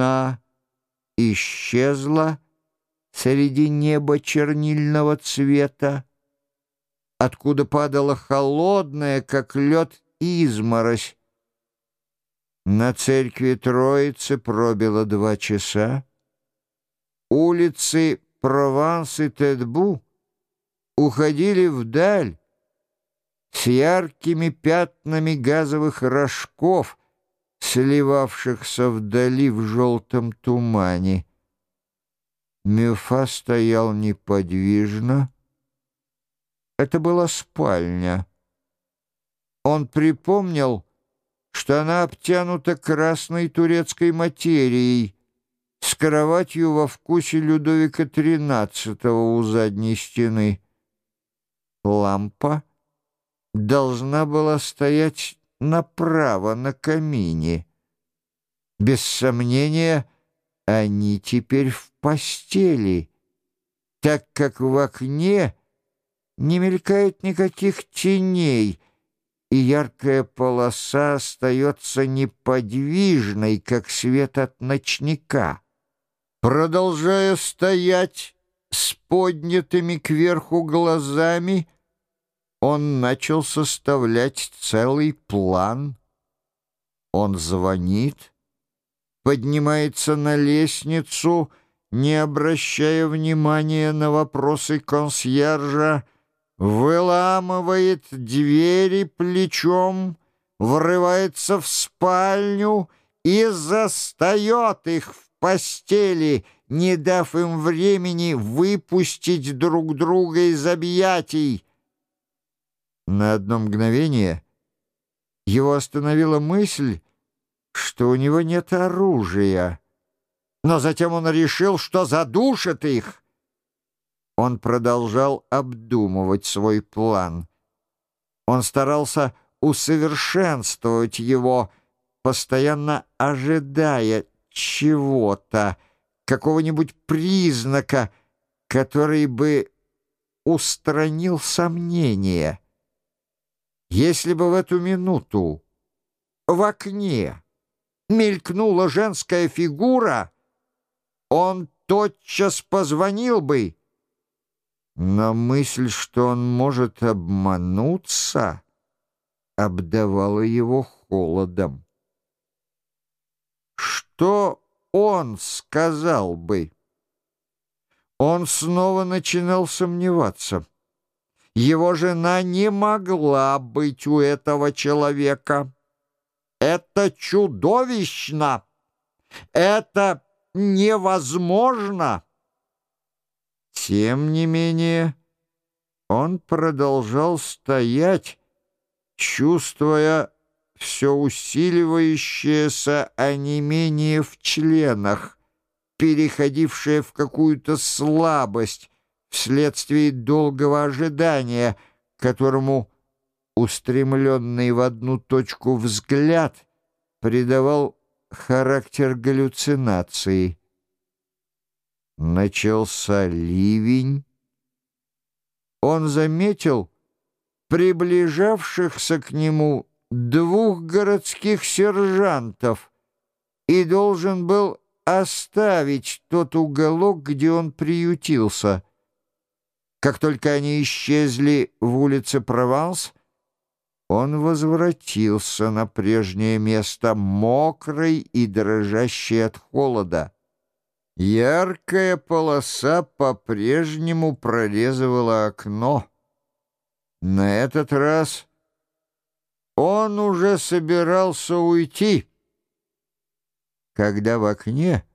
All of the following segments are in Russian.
луна исчезла среди неба чернильного цвета, откуда падала холодная, как лед, изморозь. На церкви Троицы пробило два часа. Улицы Прованс и Тедбу уходили вдаль с яркими пятнами газовых рожков, сливавшихся вдали в желтом тумане. Мюфа стоял неподвижно. Это была спальня. Он припомнил, что она обтянута красной турецкой материей, с кроватью во вкусе Людовика XIII у задней стены. Лампа должна была стоять направо на камине. Без сомнения, они теперь в постели, так как в окне не мелькает никаких теней, и яркая полоса остается неподвижной, как свет от ночника. Продолжая стоять с поднятыми кверху глазами, он начал составлять целый план. Он звонит, поднимается на лестницу, не обращая внимания на вопросы консьержа, выламывает двери плечом, врывается в спальню и застает их в постели, не дав им времени выпустить друг друга из объятий. На одно мгновение его остановила мысль, что у него нет оружия. Но затем он решил, что задушит их. Он продолжал обдумывать свой план. Он старался усовершенствовать его, постоянно ожидая чего-то, какого-нибудь признака, который бы устранил сомнения. Если бы в эту минуту в окне мелькнула женская фигура, он тотчас позвонил бы. Но мысль, что он может обмануться, обдавала его холодом. Что он сказал бы? Он снова начинал сомневаться. Его жена не могла быть у этого человека. Это чудовищно! Это невозможно! Тем не менее, он продолжал стоять, чувствуя все усиливающееся онемение в членах, переходившее в какую-то слабость, вследствие долгого ожидания, которому устремленный в одну точку взгляд придавал характер галлюцинации. Начался ливень. Он заметил приближавшихся к нему двух городских сержантов и должен был оставить тот уголок, где он приютился — как только они исчезли в улице Прованс, он возвратился на прежнее место, мокрый и дрожащий от холода. Яркая полоса по-прежнему прорезывала окно. На этот раз он уже собирался уйти, когда в окне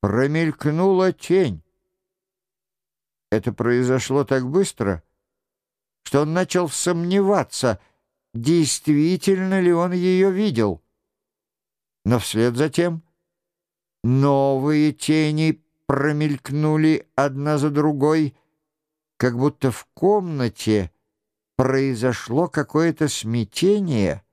промелькнула тень. Это произошло так быстро, что он начал сомневаться, действительно ли он ее видел. Но вслед за тем новые тени промелькнули одна за другой, как будто в комнате произошло какое-то смятение.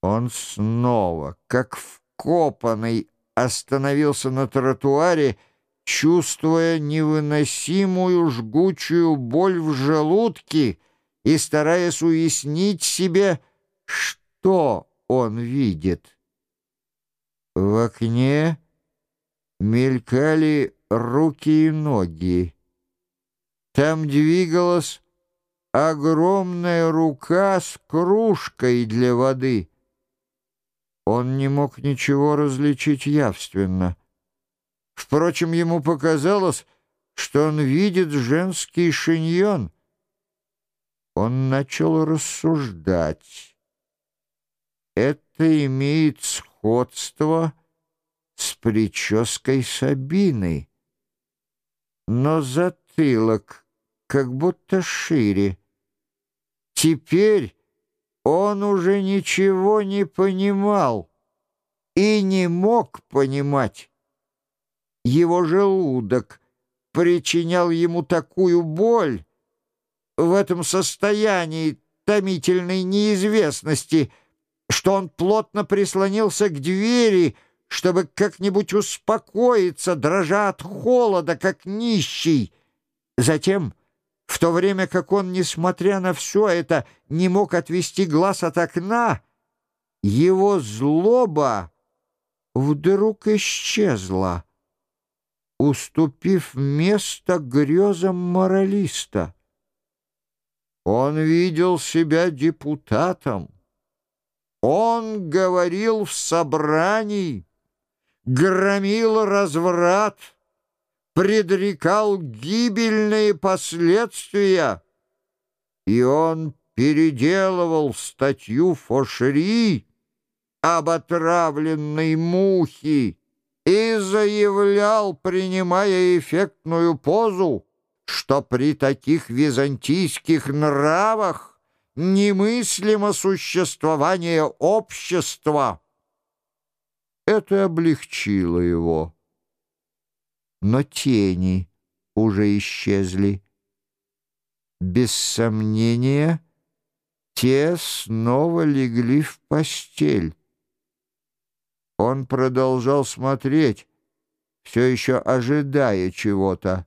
Он снова, как вкопанный, остановился на тротуаре чувствуя невыносимую жгучую боль в желудке и стараясь уяснить себе, что он видит. В окне мелькали руки и ноги. Там двигалась огромная рука с кружкой для воды. Он не мог ничего различить явственно. Впрочем, ему показалось, что он видит женский шиньон. Он начал рассуждать. Это имеет сходство с прической Сабины, но затылок как будто шире. Теперь он уже ничего не понимал и не мог понимать. Его желудок причинял ему такую боль в этом состоянии томительной неизвестности, что он плотно прислонился к двери, чтобы как-нибудь успокоиться, дрожа от холода, как нищий. Затем, в то время как он, несмотря на все это, не мог отвести глаз от окна, его злоба вдруг исчезла уступив место грезам моралиста. Он видел себя депутатом. Он говорил в собрании, громил разврат, предрекал гибельные последствия, и он переделывал статью Фошери об отравленной мухе, заявлял, принимая эффектную позу, что при таких византийских нравах немыслимо существование общества. Это облегчило его. Но тени уже исчезли. Без сомнения, те снова легли в постель. Он продолжал смотреть, все еще ожидая чего-то.